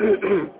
Mm-hmm.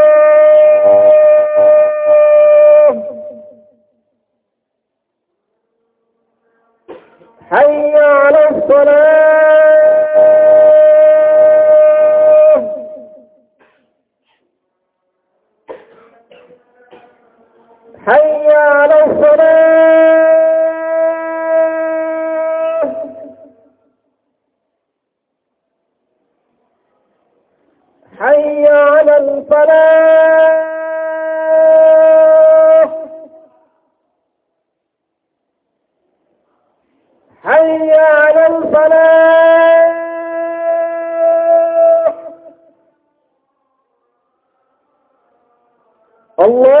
ಅಲ್ಲೇ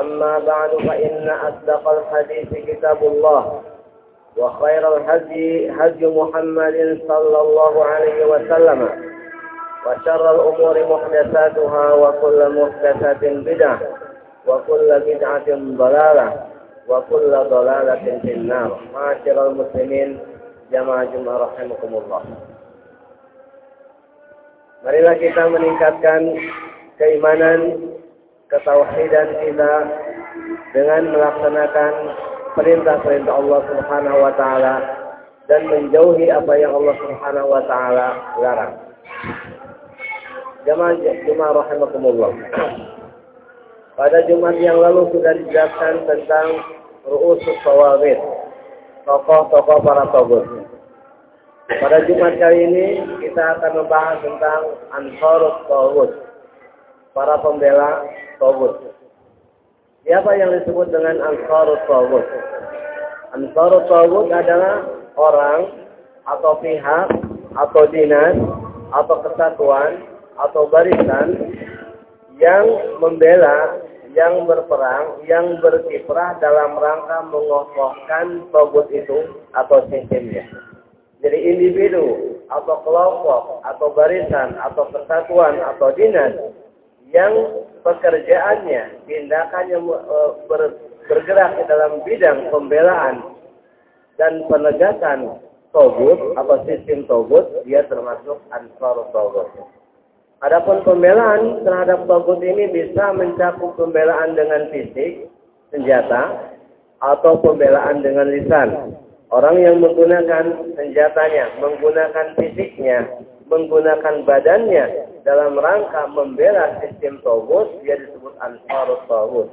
أما بعد فإن أصدق الحديث كتاب الله وخير الهدي هدي محمد صلى الله عليه وسلم وشر الأمور محدثاتها وكل محدثة بدعة وكل بدعة ضلالة وكل ضلالة في النار معاشر المسلمين جماعة جمعة رحمكم الله Marilah kita meningkatkan keimanan, ketauhidan kita dengan melaksanakan perintah-perintah Allah Subhanahu wa taala dan menjauhi apa yang Allah Subhanahu wa taala larang. Jemaah Jumat rahimakumullah. Pada Jumat yang lalu sudah dijelaskan tentang ru'usus tawabit, tokoh-tokoh para togut. Pada Jumat kali ini kita akan membahas tentang Ansarut Tawud, para pembela Tawud. Siapa yang disebut dengan Ansarut Tawud? Ansarut Tawud adalah orang atau pihak atau dinas atau kesatuan atau barisan yang membela, yang berperang, yang berkiprah dalam rangka mengokohkan Tawud itu atau sistemnya. Jadi individu atau kelompok atau barisan atau kesatuan atau dinas yang pekerjaannya, tindakannya e, bergerak di dalam bidang pembelaan dan penegakan togut atau sistem togut, dia termasuk ansar togut. Adapun pembelaan terhadap togut ini bisa mencakup pembelaan dengan fisik, senjata, atau pembelaan dengan lisan. Orang yang menggunakan senjatanya, menggunakan fisiknya, menggunakan badannya dalam rangka membela sistem Tawud, dia disebut Ansarut Tawud.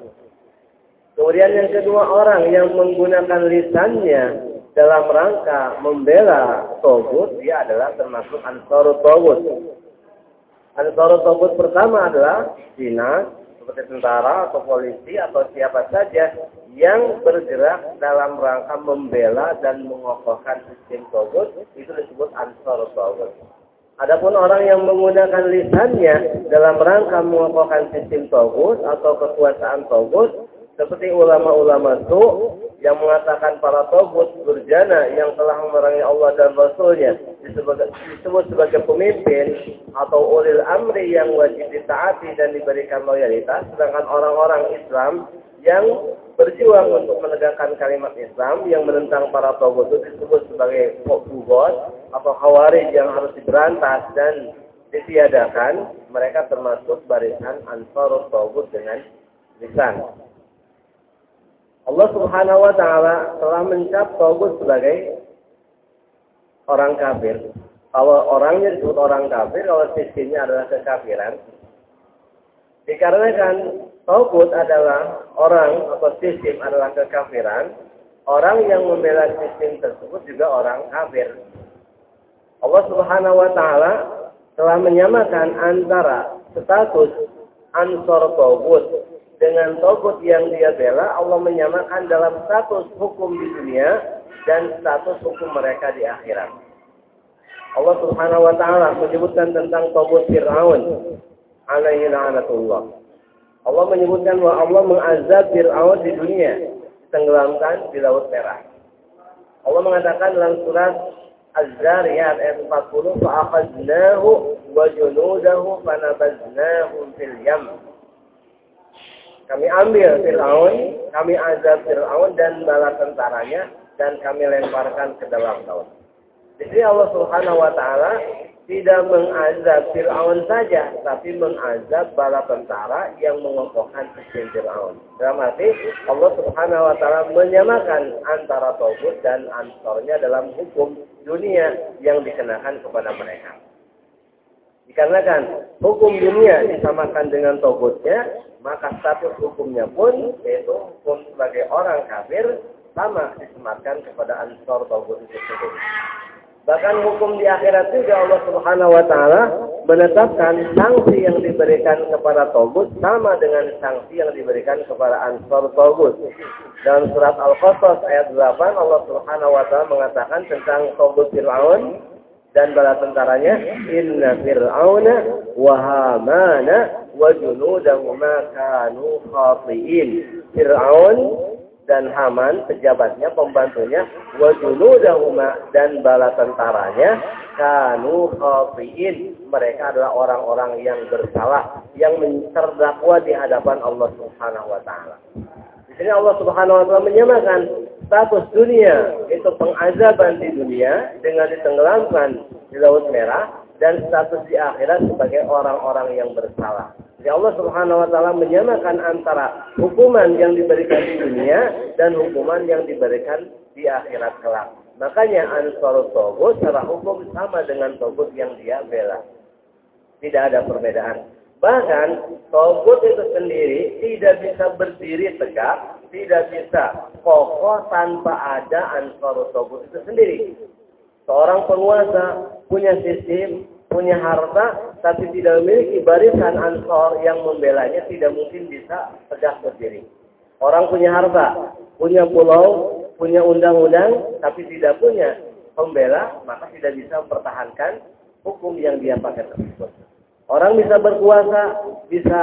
Kemudian yang kedua orang yang menggunakan lisannya dalam rangka membela Tawud, dia adalah termasuk Ansarut Tawud. Ansarut Tawud pertama adalah dinas, seperti tentara atau polisi atau siapa saja yang bergerak dalam rangka membela dan mengokohkan sistem Tawud, itu disebut Ansarut Tawud. Adapun orang yang menggunakan lisannya dalam rangka mengokohkan sistem togut atau kekuasaan togut, seperti ulama-ulama itu yang mengatakan para togut berjana yang telah memerangi Allah dan Rasulnya disebut, disebut sebagai pemimpin atau ulil amri yang wajib ditaati dan diberikan loyalitas, sedangkan orang-orang Islam yang berjuang untuk menegakkan kalimat Islam yang menentang para togut itu disebut sebagai bugot atau khawarij yang harus diberantas dan ditiadakan, mereka termasuk barisan ansarut togut dengan lisan. Allah Subhanahu wa taala telah mencap togut sebagai orang kafir. Kalau orangnya disebut orang kafir, kalau sistemnya adalah kekafiran. Dikarenakan Tauhid adalah orang atau sistem adalah kekafiran. Orang yang membela sistem tersebut juga orang kafir. Allah Subhanahu wa taala telah menyamakan antara status ansor tauhid dengan tauhid yang dia bela. Allah menyamakan dalam status hukum di dunia dan status hukum mereka di akhirat. Allah Subhanahu wa taala menyebutkan tentang tauhid Firaun alaihi la'natullah. Allah menyebutkan bahwa Allah mengazab Fir'aun di dunia, tenggelamkan di Laut Merah. Allah mengatakan dalam surat Az-Zariyat ayat 40, فَأَخَذْنَاهُ وَجُنُودَهُ فَنَبَذْنَاهُمْ فِي الْيَمِّ Kami ambil Fir'aun, kami azab Fir'aun dan bala tentaranya, dan kami lemparkan ke dalam laut. Jadi Allah Subhanahu wa taala tidak mengazab Fir'aun saja, tapi mengazab bala tentara yang mengokohkan sistem Fir'aun. Dalam arti, Allah subhanahu wa ta'ala menyamakan antara Tauhid dan Ansarnya dalam hukum dunia yang dikenakan kepada mereka. Dikarenakan hukum dunia disamakan dengan Tauhidnya, maka status hukumnya pun, yaitu hukum sebagai orang kafir, sama disematkan kepada Ansar Tauhid itu sendiri. Bahkan hukum di akhirat juga Allah Subhanahu wa taala menetapkan sanksi yang diberikan kepada Togut sama dengan sanksi yang diberikan kepada Ansar Togut. Dalam surat Al-Qasas ayat 8 Allah Subhanahu wa taala mengatakan tentang Togut Fir'aun dan bala tentaranya inna fir'auna wa hamana wa junudahuma kanu khati'in. Fir'aun dan Haman pejabatnya pembantunya wa junudahuma dan bala tentaranya kanu khafiin mereka adalah orang-orang yang bersalah yang terdakwa di hadapan Allah Subhanahu wa taala. Di sini Allah Subhanahu wa taala menyamakan status dunia itu pengazaban di dunia dengan ditenggelamkan di Laut Merah dan status di akhirat sebagai orang-orang yang bersalah. Jadi Allah Subhanahu wa taala menyamakan antara hukuman yang diberikan di dunia dan hukuman yang diberikan di akhirat kelak. Makanya Ansarut secara hukum sama dengan Togut yang dia bela. Tidak ada perbedaan. Bahkan Togut itu sendiri tidak bisa berdiri tegak, tidak bisa kokoh tanpa ada Ansarut itu sendiri. Seorang penguasa punya sistem, punya harta, tapi tidak memiliki barisan ansor yang membelanya, tidak mungkin bisa tegak berdiri. Orang punya harta, punya pulau, punya undang-undang, tapi tidak punya pembela, maka tidak bisa mempertahankan hukum yang dia pakai tersebut. Orang bisa berkuasa, bisa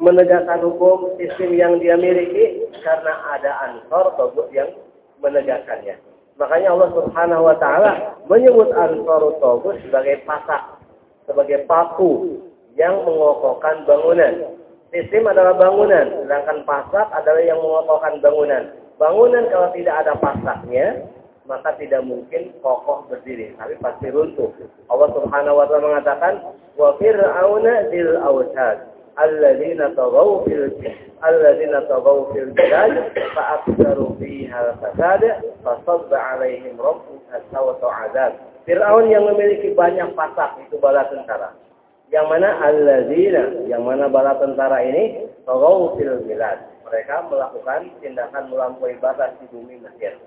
menegakkan hukum sistem yang dia miliki karena ada ansor atau yang menegakkannya. Makanya Allah Subhanahu wa taala menyebut Ansarut sebagai pasak, sebagai paku yang mengokohkan bangunan. Sistem adalah bangunan, sedangkan pasak adalah yang mengokohkan bangunan. Bangunan kalau tidak ada pasaknya, maka tidak mungkin kokoh berdiri, tapi pasti runtuh. Allah Subhanahu wa taala mengatakan, "Wa fir'auna awtad." Alladzina taghaw fil alladzina taghaw fil bilad fa aktsaru fiha al-fasad fa sabba 'alaihim rabbuka sawta 'adzab Fir'aun yang memiliki banyak pasak itu bala tentara yang mana alladzina yang mana bala tentara ini taghaw fil bilad mereka melakukan tindakan melampaui batas di bumi Mesir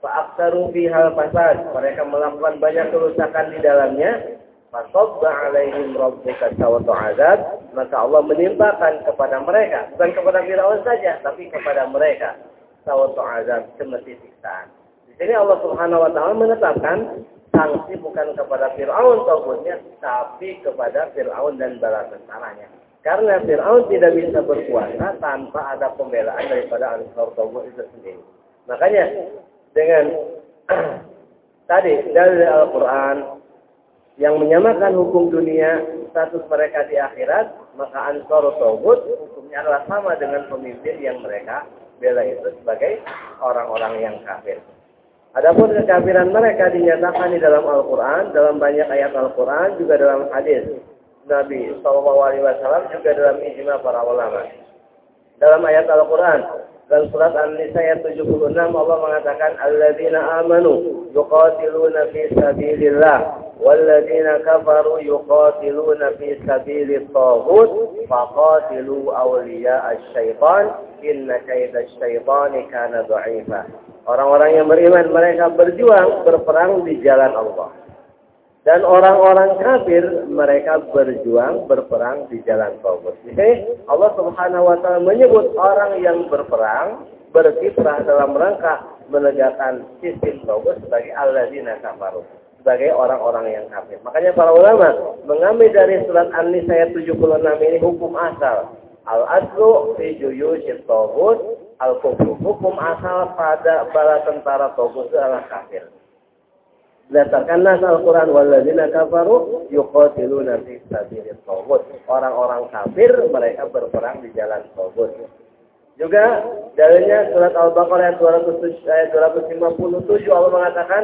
Fa'aksaru fiha fasad. Mereka melakukan banyak kerusakan di dalamnya. Fasobba alaihim rabbuka sawatu azab. Maka Allah menimpakan kepada mereka. Bukan kepada Fir'aun saja. Tapi kepada mereka. Sawatu azab. Semesti siksaan. Di sini Allah subhanahu wa ta'ala menetapkan. Sanksi bukan kepada Fir'aun taubatnya. Tapi kepada Fir'aun dan bala tentaranya. Karena Fir'aun tidak bisa berkuasa tanpa ada pembelaan daripada Ansar Tawbah itu sendiri. Makanya dengan tadi dari Al-Quran yang menyamakan hukum dunia status mereka di akhirat, maka Ansar Tawbud hukumnya adalah sama dengan pemimpin yang mereka bela itu sebagai orang-orang yang kafir. Adapun kekafiran mereka dinyatakan di dalam Al-Quran, dalam banyak ayat Al-Quran, juga dalam hadis Nabi SAW, juga dalam ijma para ulama. Dalam ayat Al-Quran, dan surat An-Nisa ayat 76 Allah mengatakan alladzina amanu yuqatiluna fi sabilillah walladzina kafaru yuqatiluna fi sabilit taghut faqatilu awliya asy-syaitan inna kaida asy-syaitani kana dha'ifa Orang-orang yang beriman mereka berjuang berperang di jalan Allah dan orang-orang kafir mereka berjuang berperang di jalan. Jadi Allah Subhanahu wa taala menyebut orang yang berperang berkiprah dalam rangka menegakkan sistem Taubat sebagai alladzina kafaru, sebagai orang-orang yang kafir. Makanya para ulama mengambil dari surat An-Nisa ayat 76 ini hukum asal. Al-aslu fi juyushit Taubat, al-kufru. Hukum asal pada bala tentara Taubat adalah kafir. Berdasarkan nas Al-Quran, walladzina kafaru yuqatiluna fi sabilit tawud. Orang-orang kafir mereka berperang di jalan tawud. Juga dalilnya surat Al-Baqarah ayat 257 Allah mengatakan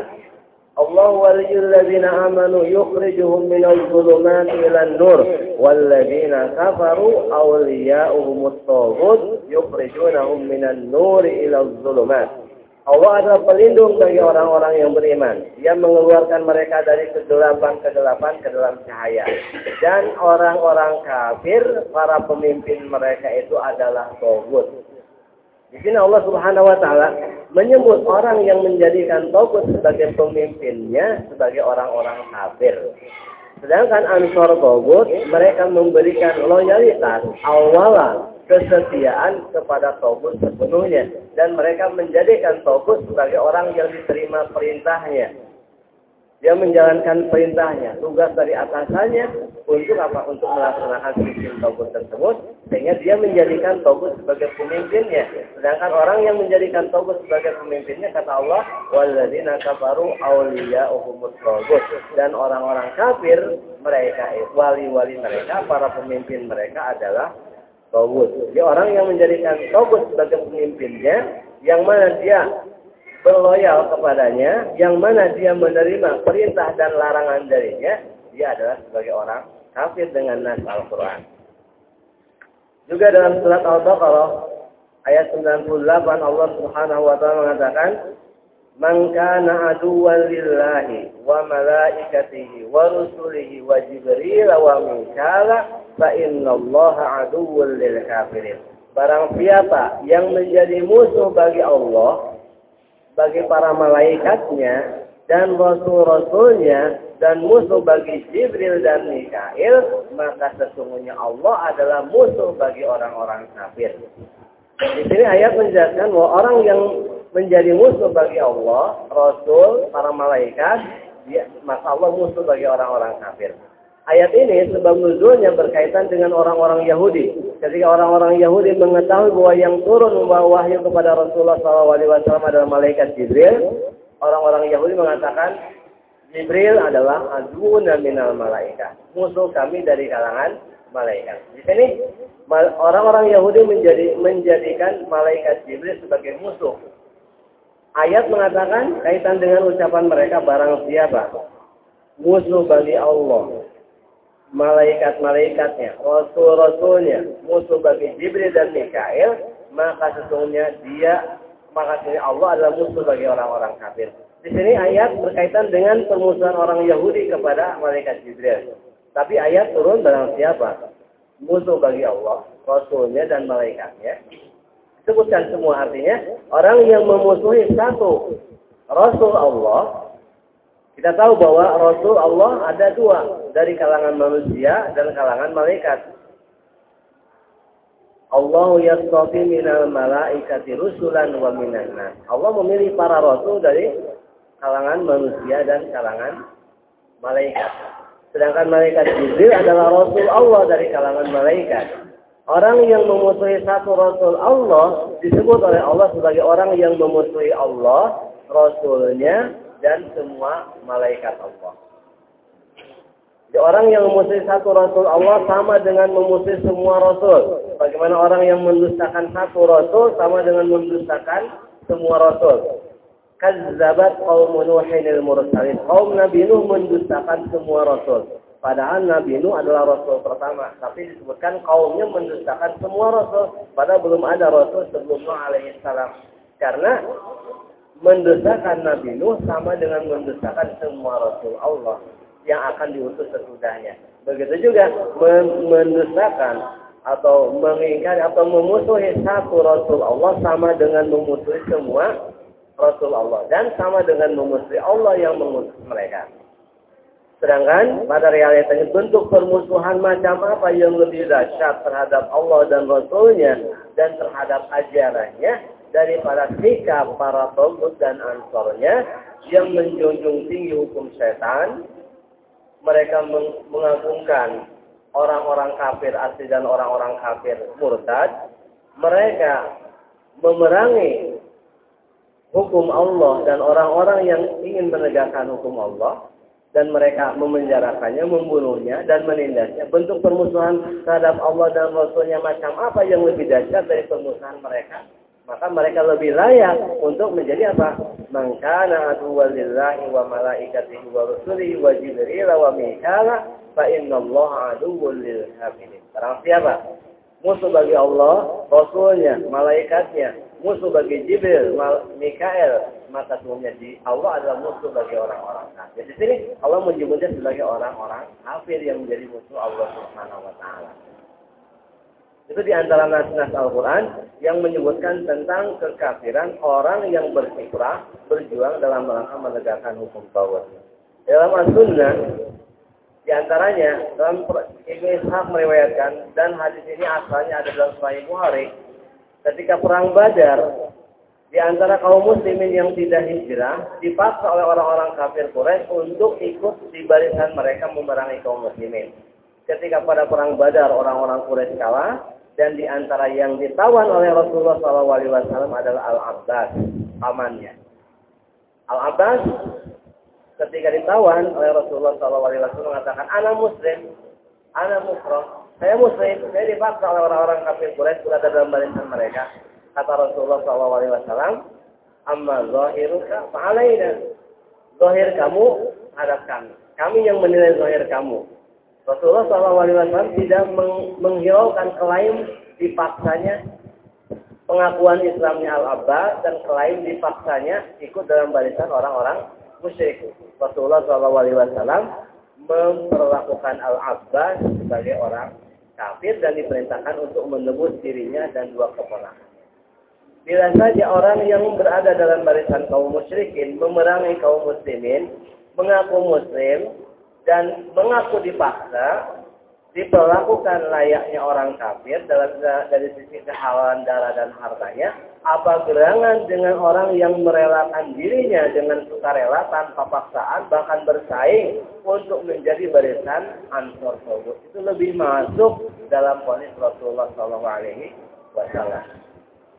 Allah waliyul ladzina amanu yukhrijuhum minal zulumati ilan nur walladzina kafaru awliya'uhumut taghut yukhrijunahum minan nuri ilal zulumat Allah adalah pelindung bagi orang-orang yang beriman. Dia mengeluarkan mereka dari kegelapan-kegelapan ke dalam cahaya. Dan orang-orang kafir, para pemimpin mereka itu adalah togut. Di sini Allah Subhanahu wa taala menyebut orang yang menjadikan togut sebagai pemimpinnya sebagai orang-orang kafir. Sedangkan Ansor Togut, mereka memberikan loyalitas awalan kesetiaan kepada Taubat sepenuhnya dan mereka menjadikan Taubat sebagai orang yang diterima perintahnya. Dia menjalankan perintahnya, tugas dari atasannya untuk apa? Untuk melaksanakan sistem Taubat tersebut sehingga dia menjadikan Taubat sebagai pemimpinnya. Sedangkan orang yang menjadikan Taubat sebagai pemimpinnya kata Allah, "Walladzina kafaru awliya'uhumut Taubat." Dan orang-orang kafir mereka wali-wali mereka, para pemimpin mereka adalah Tawud. Jadi orang yang menjadikan Tawud sebagai pemimpinnya, yang mana dia berloyal kepadanya, yang mana dia menerima perintah dan larangan darinya, dia adalah sebagai orang kafir dengan nas Al-Quran. Juga dalam surat Al-Baqarah ayat 98 Allah Subhanahu wa taala mengatakan Man kana aduwwan lillahi wa malaikatihi wa rusulihi wa jibril wa mikala fa innallaha aduwwun lil kafirin. Barang siapa yang menjadi musuh bagi Allah, bagi para malaikatnya dan rasul-rasulnya dan musuh bagi Jibril dan Mikail, maka sesungguhnya Allah adalah musuh bagi orang-orang kafir. Di sini ayat menjelaskan bahwa orang yang menjadi musuh bagi Allah, Rasul, para malaikat, ya, maka Allah musuh bagi orang-orang kafir. Ayat ini sebab nuzulnya berkaitan dengan orang-orang Yahudi. Ketika orang-orang Yahudi mengetahui bahwa yang turun membawa wahyu kepada Rasulullah SAW adalah malaikat Jibril, orang-orang Yahudi mengatakan Jibril adalah aduna minal malaikat, musuh kami dari kalangan malaikat. Di sini orang-orang Yahudi menjadi menjadikan malaikat Jibril sebagai musuh Ayat mengatakan kaitan dengan ucapan mereka barang siapa musuh bagi Allah, malaikat-malaikatnya, rasul-rasulnya, musuh bagi Jibril dan Mikail, maka sesungguhnya dia maka sesungguhnya Allah adalah musuh bagi orang-orang kafir. Di sini ayat berkaitan dengan permusuhan orang Yahudi kepada malaikat Jibril. Tapi ayat turun barang siapa? Musuh bagi Allah, Rasulnya dan malaikatnya sebutkan semua artinya orang yang memusuhi satu Rasul Allah kita tahu bahwa Rasul Allah ada dua dari kalangan manusia dan kalangan malaikat Allah yastafi minal malaikati rusulan wa minan nas. Allah memilih para rasul dari kalangan manusia dan kalangan malaikat. Sedangkan malaikat Jibril adalah rasul Allah dari kalangan malaikat. Orang yang memusuhi satu Rasul Allah disebut oleh Allah sebagai orang yang memusuhi Allah, Rasulnya, dan semua malaikat Allah. Jadi orang yang memusuhi satu Rasul Allah sama dengan memusuhi semua Rasul. Bagaimana orang yang mendustakan satu Rasul sama dengan mendustakan semua Rasul. Kazzabat kaum Nuhin al-mursalin. Kaum Nabi Nuh mendustakan semua Rasul. Padahal Nabi Nuh adalah Rasul pertama. Tapi disebutkan kaumnya mendustakan semua Rasul. Padahal belum ada Rasul sebelum Nuh alaihissalam. Karena mendustakan Nabi Nuh sama dengan mendustakan semua Rasul Allah yang akan diutus sesudahnya. Begitu juga mendustakan atau mengingkari atau memusuhi satu Rasul Allah sama dengan memusuhi semua Rasul Allah dan sama dengan memusuhi Allah yang mengutus mereka. Sedangkan pada realitanya bentuk permusuhan macam apa yang lebih dahsyat terhadap Allah dan Rasulnya dan terhadap ajarannya daripada sikap para togut dan ansornya yang menjunjung tinggi hukum setan. Mereka mengagungkan orang-orang kafir asli dan orang-orang kafir murtad. Mereka memerangi hukum Allah dan orang-orang yang ingin menegakkan hukum Allah dan mereka memenjarakannya, membunuhnya, dan menindasnya. Bentuk permusuhan terhadap Allah dan Rasulnya macam apa yang lebih dahsyat dari permusuhan mereka? Maka mereka lebih layak untuk menjadi apa? Mangkana aduwalillahi wa malaikatihi wa rusulihi wa jibril wa mikala fa inna Allah aduwwul lil kafirin. Barang siapa? Musuh bagi Allah, Rasulnya, malaikatnya, musuh bagi Jibril, Mikael, maka semuanya di Allah adalah musuh bagi orang-orang kafir. Di sini Allah menyebutnya sebagai orang-orang kafir yang menjadi musuh Allah Subhanahu wa taala. Itu di antara nas-nas Al-Quran yang menyebutkan tentang kekafiran orang yang berkiprah berjuang dalam rangka menegakkan hukum Taurat. Dalam As-Sunnah, di antaranya dalam Ibnu Ishaq meriwayatkan dan hadis ini asalnya ada dalam Sahih Bukhari ketika perang Badar di antara kaum muslimin yang tidak hijrah dipaksa oleh orang-orang kafir Quraisy untuk ikut di barisan mereka memerangi kaum muslimin. Ketika pada perang Badar orang-orang Quraisy kalah dan di antara yang ditawan oleh Rasulullah SAW adalah Al-Abbas, pamannya. Al-Abbas ketika ditawan oleh Rasulullah SAW mengatakan, anak muslim, anak muslim, saya muslim, saya dipaksa oleh orang-orang kafir Quraisy berada dalam barisan mereka Kata Rasulullah SAW, Amma zahiruka fa'alaina. Zahir kamu hadap kami. Kami yang menilai zahir kamu. Rasulullah SAW tidak menghiraukan klaim dipaksanya pengakuan Islamnya Al-Abbas dan klaim dipaksanya ikut dalam barisan orang-orang musyrik. Rasulullah SAW memperlakukan Al-Abbas sebagai orang kafir dan diperintahkan untuk menebus dirinya dan dua keponakan. Bila saja orang yang berada dalam barisan kaum musyrikin memerangi kaum muslimin, mengaku muslim, dan mengaku dipaksa diperlakukan layaknya orang kafir dalam dari sisi kehalalan darah dan hartanya apa gerangan dengan orang yang merelakan dirinya dengan sukarela tanpa paksaan bahkan bersaing untuk menjadi barisan ansor taubat itu lebih masuk dalam ponis Rasulullah Alaihi Wasallam.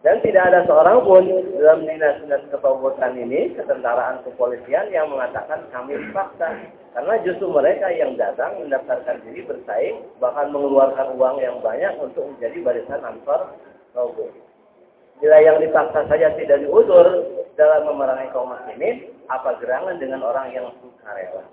Dan tidak ada seorang pun dalam dinas-dinas ketaubatan ini, ketentaraan kepolisian yang mengatakan kami dipaksa. Karena justru mereka yang datang mendaftarkan diri bersaing, bahkan mengeluarkan uang yang banyak untuk menjadi barisan ansor taubat. Bila yang dipaksa saja tidak diudur dalam memerangi kaum muslimin, apa gerangan dengan orang yang sukarela?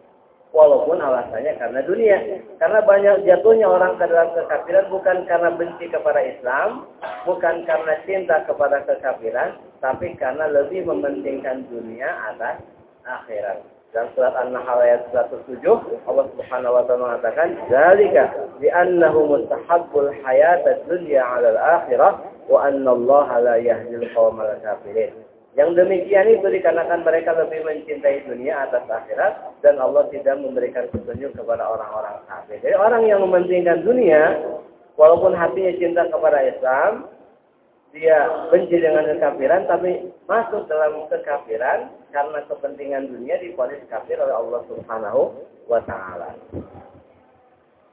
Walaupun alasannya karena dunia. Karena banyak jatuhnya orang ke dalam kekafiran bukan karena benci kepada Islam, bukan karena cinta kepada kekafiran, tapi karena lebih mementingkan dunia atas akhirat. Dalam surat An-Nahl ayat 107, Allah Subhanahu wa taala mengatakan, "Dzalika bi annahu mustahabbul hayatad dunya 'ala al-akhirah wa anna Allah la yahdil qaumal kafirin." Yang demikian itu dikarenakan mereka lebih mencintai dunia atas akhirat dan Allah tidak memberikan petunjuk kepada orang-orang kafir. Jadi orang yang mementingkan dunia, walaupun hatinya cinta kepada Islam, dia benci dengan kekafiran, tapi masuk dalam kekafiran karena kepentingan dunia diponis kafir oleh Allah Subhanahu wa taala.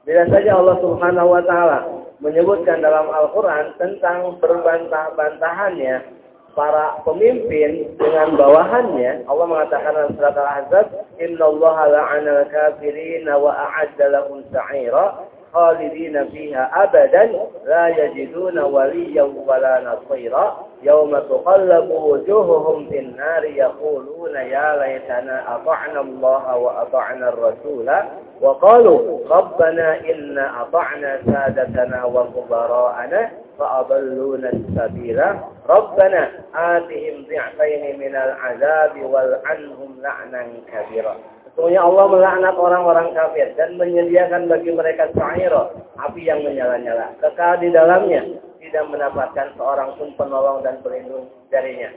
Bila saja Allah Subhanahu wa taala menyebutkan dalam Al-Qur'an tentang berbantah-bantahannya para pemimpin dengan bawahannya Allah mengatakan dalam surat Al-Ahzab innallaha la'ana al-kafirin wa a'adda lahum sa'ira خالدين فيها أبدا لا يجدون وليا ولا نصيرا. يوم تقلب وجوههم في النار يقولون يا ليتنا أطعنا الله وأطعنا الرسول. وقالوا ربنا إنا أطعنا سادتنا وكبراءنا فأضلونا السبيل. ربنا آتهم ضعفين من العذاب والعنهم لعنا كبيرا. Sesungguhnya Allah melaknat orang-orang kafir dan menyediakan bagi mereka sa'ira, api yang menyala-nyala. Kekal di dalamnya, tidak mendapatkan seorang pun penolong dan pelindung darinya.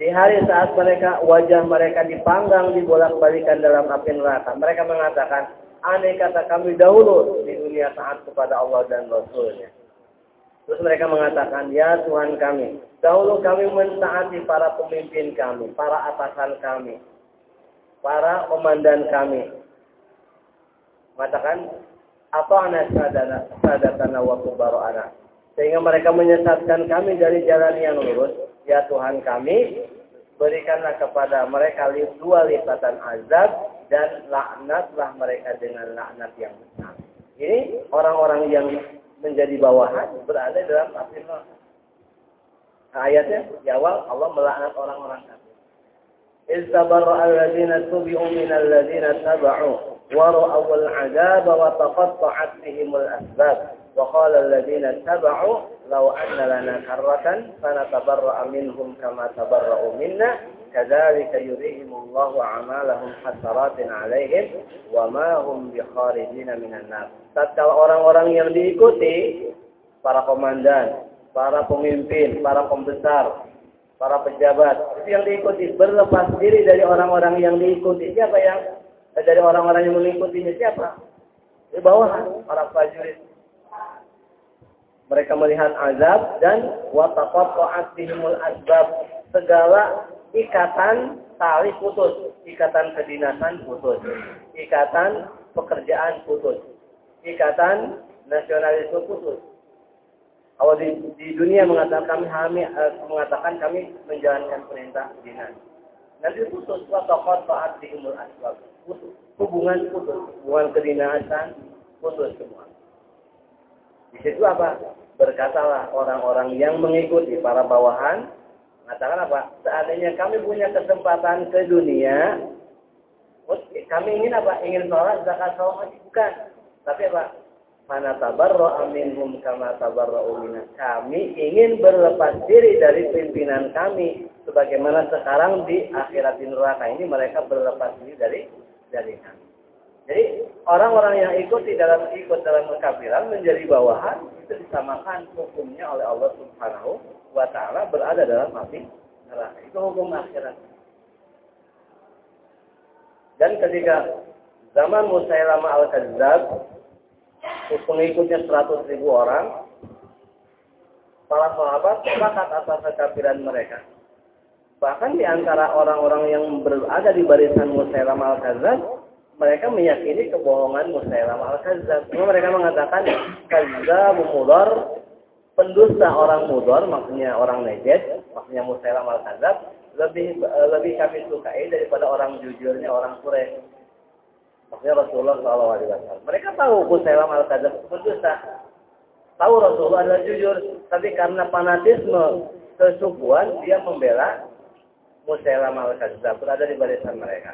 Di hari saat mereka wajah mereka dipanggang dibolak-balikan dalam api neraka, mereka mengatakan, aneh kata kami dahulu di dunia saat kepada Allah dan Rasulnya. Terus mereka mengatakan, ya Tuhan kami, dahulu kami mentaati para pemimpin kami, para atasan kami, para komandan kami. Mengatakan, apa anak sadatana wa anak. Sehingga mereka menyesatkan kami dari jalan yang lurus. Ya Tuhan kami, berikanlah kepada mereka dua lipatan azab dan laknatlah mereka dengan laknat yang besar. Ini orang-orang yang menjadi bawahan berada dalam neraka. Nah, ayatnya di awal Allah melaknat orang-orang kafir. Minal ladziina taba'u wa ra'aw al-'adzab wa taqatta'at bihim al-asbab. Wa qala alladziina taba'u law anna lana karratan fanatabarra'a minhum kama tabarra'u minna kadzalika yurihimullahu a'malahum hasaratin 'alaihim wa ma hum bikharijin minan nar tatkala orang-orang yang diikuti para komandan, para pemimpin, para pembesar, para pejabat, yang diikuti berlepas diri dari orang-orang yang diikuti. Siapa yang dari orang-orang yang mengikutinya siapa? Di bawah para prajurit. Mereka melihat azab dan wataqatta'at bihimul asbab. Segala ikatan tali putus, ikatan kedinasan putus, ikatan pekerjaan putus ikatan nasionalisme khusus. Kalau di, di dunia mengatakan kami, kami uh, mengatakan kami menjalankan perintah dinas. Nanti khusus watokot taat umur asbab. Khusus. Hubungan khusus, hubungan kedinasan khusus semua. Di situ apa? Berkatalah orang-orang yang mengikuti para bawahan mengatakan apa? Seandainya kami punya kesempatan ke dunia, kami ingin apa? Ingin sholat zakat sholat bukan Tapi apa? Mana tabarra minhum kama tabarra minna. Kami ingin berlepas diri dari pimpinan kami sebagaimana sekarang di akhirat di neraka ini mereka berlepas diri dari dari kami. Jadi orang-orang yang ikut di dalam ikut dalam kekafiran menjadi bawahan itu disamakan hukumnya oleh Allah Subhanahu wa taala berada dalam api neraka. Itu hukum akhirat. Dan ketika zaman Musailamah al-Kadzab pengikutnya 100 ribu orang para sahabat sepakat atas kekafiran mereka. Bahkan di antara orang-orang yang berada di barisan Musailamah al-Kadzab mereka meyakini kebohongan Musailamah al-Kadzab. Mereka mengatakan kadzab mudar pendusta orang mudar maksudnya orang Najd, maksudnya Musailamah al-Kadzab lebih lebih kami sukai daripada orang jujurnya orang Quraisy. Maksudnya Rasulullah SAW. Mereka tahu Musailamah al-Kadzab pendusta. Tahu Rasulullah adalah jujur, tapi karena fanatisme kesukuan dia membela Musailamah al-Kadzab berada di barisan mereka.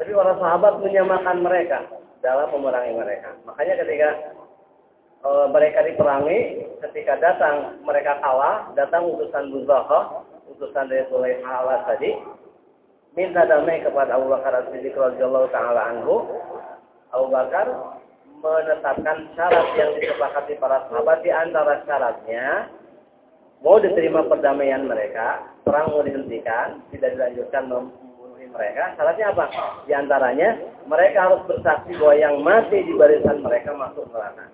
Tapi para sahabat menyamakan mereka dalam memerangi mereka. Makanya ketika e, mereka diperangi, ketika datang mereka kalah, datang utusan Buzahah, utusan dari Sulaiman tadi, minta damai kepada Abu Bakar As-Siddiq radhiyallahu taala anhu. Abu Bakar menetapkan syarat yang disepakati para sahabat di antara syaratnya mau diterima perdamaian mereka, perang mau dihentikan, tidak dilanjutkan mereka. Syaratnya apa? Di antaranya mereka harus bersaksi bahwa yang mati di barisan mereka masuk neraka.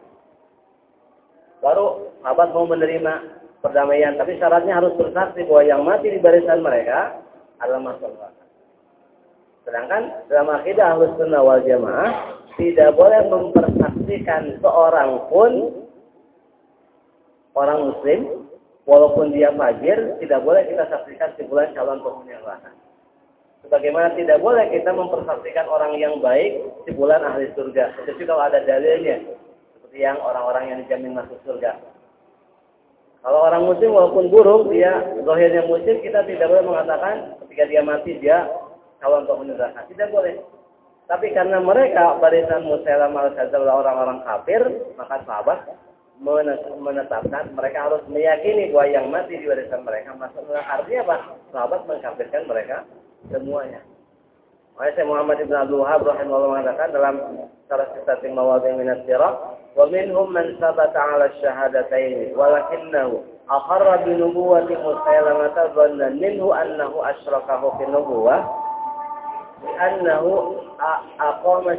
Baru sahabat mau menerima perdamaian, tapi syaratnya harus bersaksi bahwa yang mati di barisan mereka adalah masuk neraka. Sedangkan dalam akidah Ahlus Sunnah wal Jamaah tidak boleh mempersaksikan seorang pun orang muslim walaupun dia fajir tidak boleh kita saksikan sebulan calon penghuni neraka. Sebagaimana tidak boleh kita mempersaksikan orang yang baik di bulan ahli surga. Tetapi kalau ada dalilnya. Seperti yang orang-orang yang dijamin masuk surga. Kalau orang muslim walaupun buruk, dia zohirnya muslim, kita tidak boleh mengatakan ketika dia mati, dia calon penghuni neraka. Tidak boleh. Tapi karena mereka barisan Musailam al orang-orang kafir, maka sahabat menetapkan mereka harus meyakini bahwa yang mati di barisan mereka masuk neraka. Artinya apa? Sahabat mengkafirkan mereka semuanya. Makanya saya Muhammad Ibn Abdul Wahab rahimahullah mengatakan dalam salah satu mawadhi min as-sirah wa minhum man sabata 'ala ash-shahadatayn walakinnahu aqarra bi nubuwwati Musailamah dhanna minhu annahu asyrakahu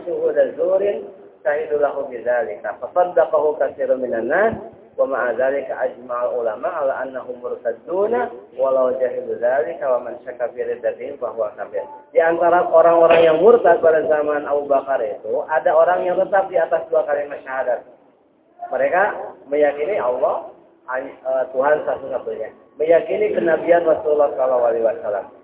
syuhuda zurin syahidu lahu bidzalika fa saddaqahu katsirun minan nas wa ma'a dzalika ajma'al ulama ala annahum murtadduna walau jahilu dzalika wa man syakka fi riddatihim bahwa kafir. Di antara orang-orang yang murtad pada zaman Abu Bakar itu ada orang yang tetap di atas dua kalimat syahadat. Mereka meyakini Allah Tuhan satu-satunya. Meyakini kenabian Rasulullah SAW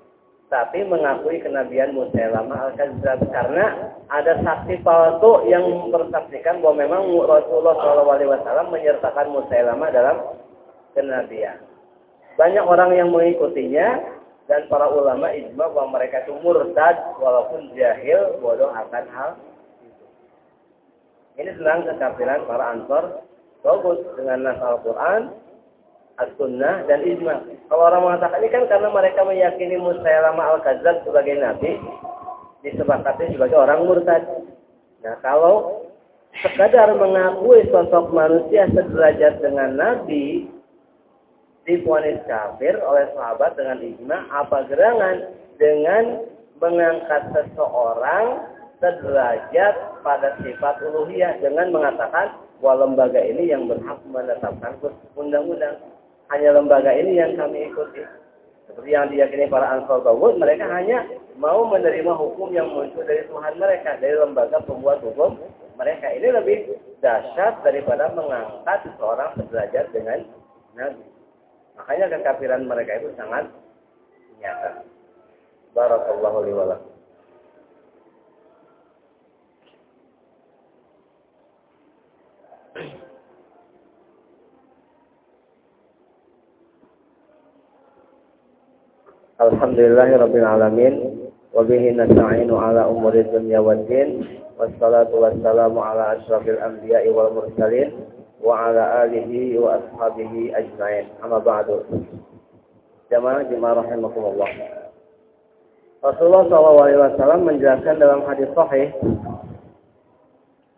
tapi mengakui kenabian Musailamah al-Kadzab karena ada saksi palsu yang mempersaksikan bahwa memang Rasulullah SAW menyertakan Musailamah dalam kenabian. Banyak orang yang mengikutinya dan para ulama ijma bahwa mereka itu murtad walaupun jahil bodoh akan hal itu. Ini tentang kekafiran para ansor bagus dengan nas Al-Quran as-sunnah dan ijma. Kalau orang mengatakan ini kan karena mereka meyakini Musailamah al-Kadzab sebagai nabi, disepakati sebagai orang murtad. Nah, kalau sekadar mengakui sosok manusia sederajat dengan nabi diponis kafir oleh sahabat dengan ijma, apa gerangan dengan mengangkat seseorang sederajat pada sifat uluhiyah dengan mengatakan bahwa lembaga ini yang berhak menetapkan undang-undang hanya lembaga ini yang kami ikuti. Seperti yang diyakini para ansar Dawud, mereka hanya mau menerima hukum yang muncul dari Tuhan mereka, dari lembaga pembuat hukum mereka. Ini lebih dahsyat daripada mengangkat seseorang sederajat dengan Nabi. Makanya kekafiran mereka itu sangat nyata. Barakallahu liwalak. Alhamdulillahirabbil alamin وبه نستعين على أمور الدنيا والدين والصلاة على أشرف الأنبياء والمرسلين وعلى آله وأصحابه أجمعين أما بعد جماعة جماعة رحمكم الله Rasulullah SAW menjelaskan dalam hadis sahih,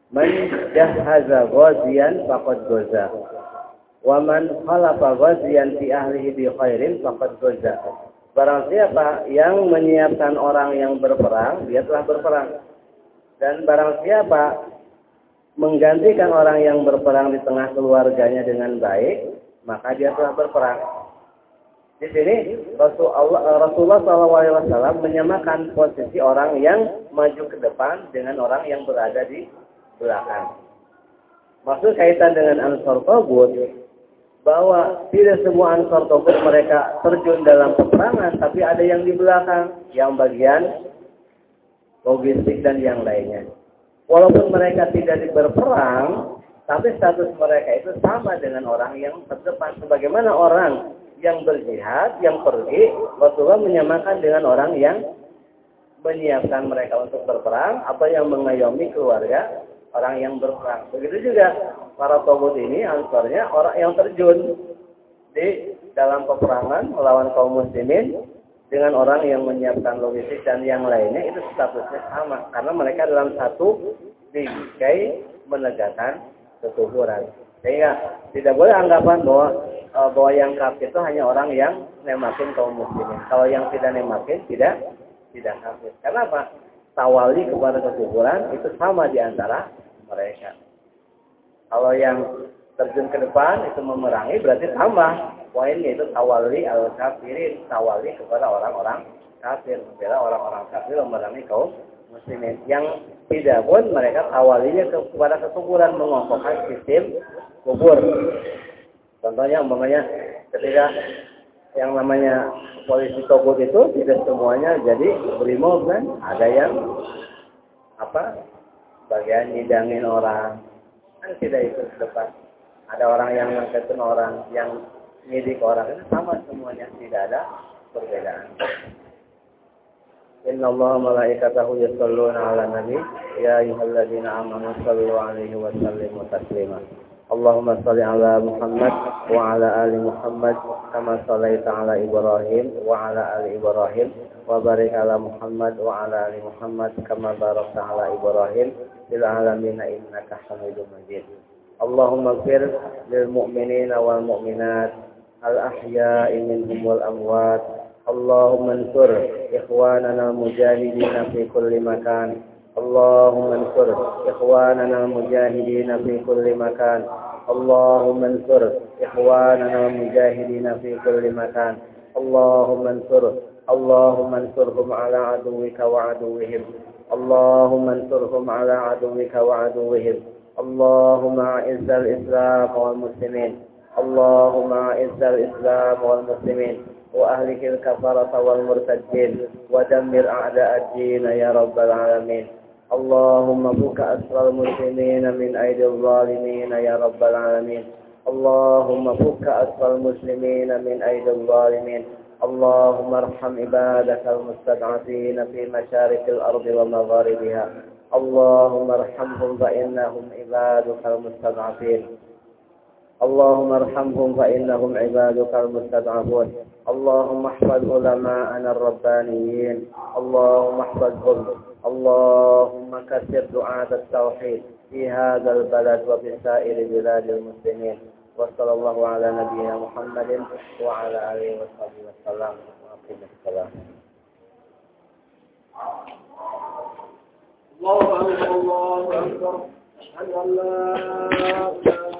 "Man jahaza ghaziyan faqad ghaza, wa man khalafa ghaziyan fi ahlihi bi khairin faqad ghaza." Barang siapa yang menyiapkan orang yang berperang, dia telah berperang. Dan barang siapa menggantikan orang yang berperang di tengah keluarganya dengan baik, maka dia telah berperang. Di sini Rasulullah, Rasulullah SAW menyamakan posisi orang yang maju ke depan dengan orang yang berada di belakang. Maksud kaitan dengan Ansor Tobut, bahwa tidak semua Ansor Tobut mereka terjun dalam peperangan, tapi ada yang di belakang, yang bagian logistik dan yang lainnya. Walaupun mereka tidak berperang, tapi status mereka itu sama dengan orang yang terdepan. Sebagaimana orang yang berjihad, yang pergi, Rasulullah menyamakan dengan orang yang menyiapkan mereka untuk berperang, apa yang mengayomi keluarga orang yang berperang. Begitu juga para tobut ini, ansarnya orang yang terjun di dalam peperangan melawan kaum muslimin dengan orang yang menyiapkan logistik dan yang lainnya itu statusnya sama karena mereka dalam satu bingkai menegakkan kesuburan. Sehingga tidak boleh anggapan bahwa uh, bahwa yang kafir itu hanya orang yang nemakin kaum muslimin. Kalau yang tidak nemakin tidak tidak kafir. Kenapa? Tawali kepada kekuburan itu sama di antara mereka. Kalau yang terjun ke depan itu memerangi berarti sama. Poinnya itu tawali al kafirin tawali kepada orang-orang kafir membela orang-orang kafir memerangi kaum muslimin. Yang tidak pun mereka tawalinya kepada kekuburan mengokohkan sistem kubur Contohnya umpamanya ketika yang namanya polisi togut itu tidak semuanya jadi brimob kan, ada yang apa bagian nyidangin orang kan tidak itu depan. Ada orang yang ngangkatin orang, yang nyidik orang itu sama semuanya tidak ada perbedaan. Inna Allah malaikatahu yusalluna ala nabi ya ayyuhalladzina amanu sallu alaihi wa sallimu taslima. اللهم صل على محمد وعلى آل محمد كما صليت على إبراهيم وعلى آل إبراهيم وبارك على محمد وعلى آل محمد كما باركت على إبراهيم في العالمين إنك حميد مجيد اللهم اغفر للمؤمنين والمؤمنات الأحياء منهم والأموات اللهم انصر إخواننا المجاهدين في كل مكان اللهم انصر إخواننا المجاهدين في كل مكان. اللهم انصر إخواننا المجاهدين في كل مكان. اللهم انصر اللهم انصرهم على عدوك وعدوهم. اللهم انصرهم على عدوك وعدوهم. اللهم أعز الإسلام والمسلمين. اللهم أعز الإسلام والمسلمين. وأهلك الكفرة والمرتدين. ودمر أعداء الدين يا رب العالمين. اللهم فك أسر المسلمين من أيدي الظالمين يا رب العالمين. اللهم فك أسر المسلمين من أيدي الظالمين. اللهم ارحم عبادك المستضعفين في مشارق الأرض ومغاربها. اللهم ارحمهم فإنهم عبادك المستضعفين. اللهم ارحمهم فإنهم عبادك المستضعفون اللهم احفظ علماءنا الربانيين اللهم احفظهم اللهم كثر دعاة التوحيد في هذا البلد وفي سائر بلاد المسلمين وصلى الله على نبينا محمد وعلى آله وصحبه وسلم وأقيم السلام الله أكبر الله أكبر أشهد أن لا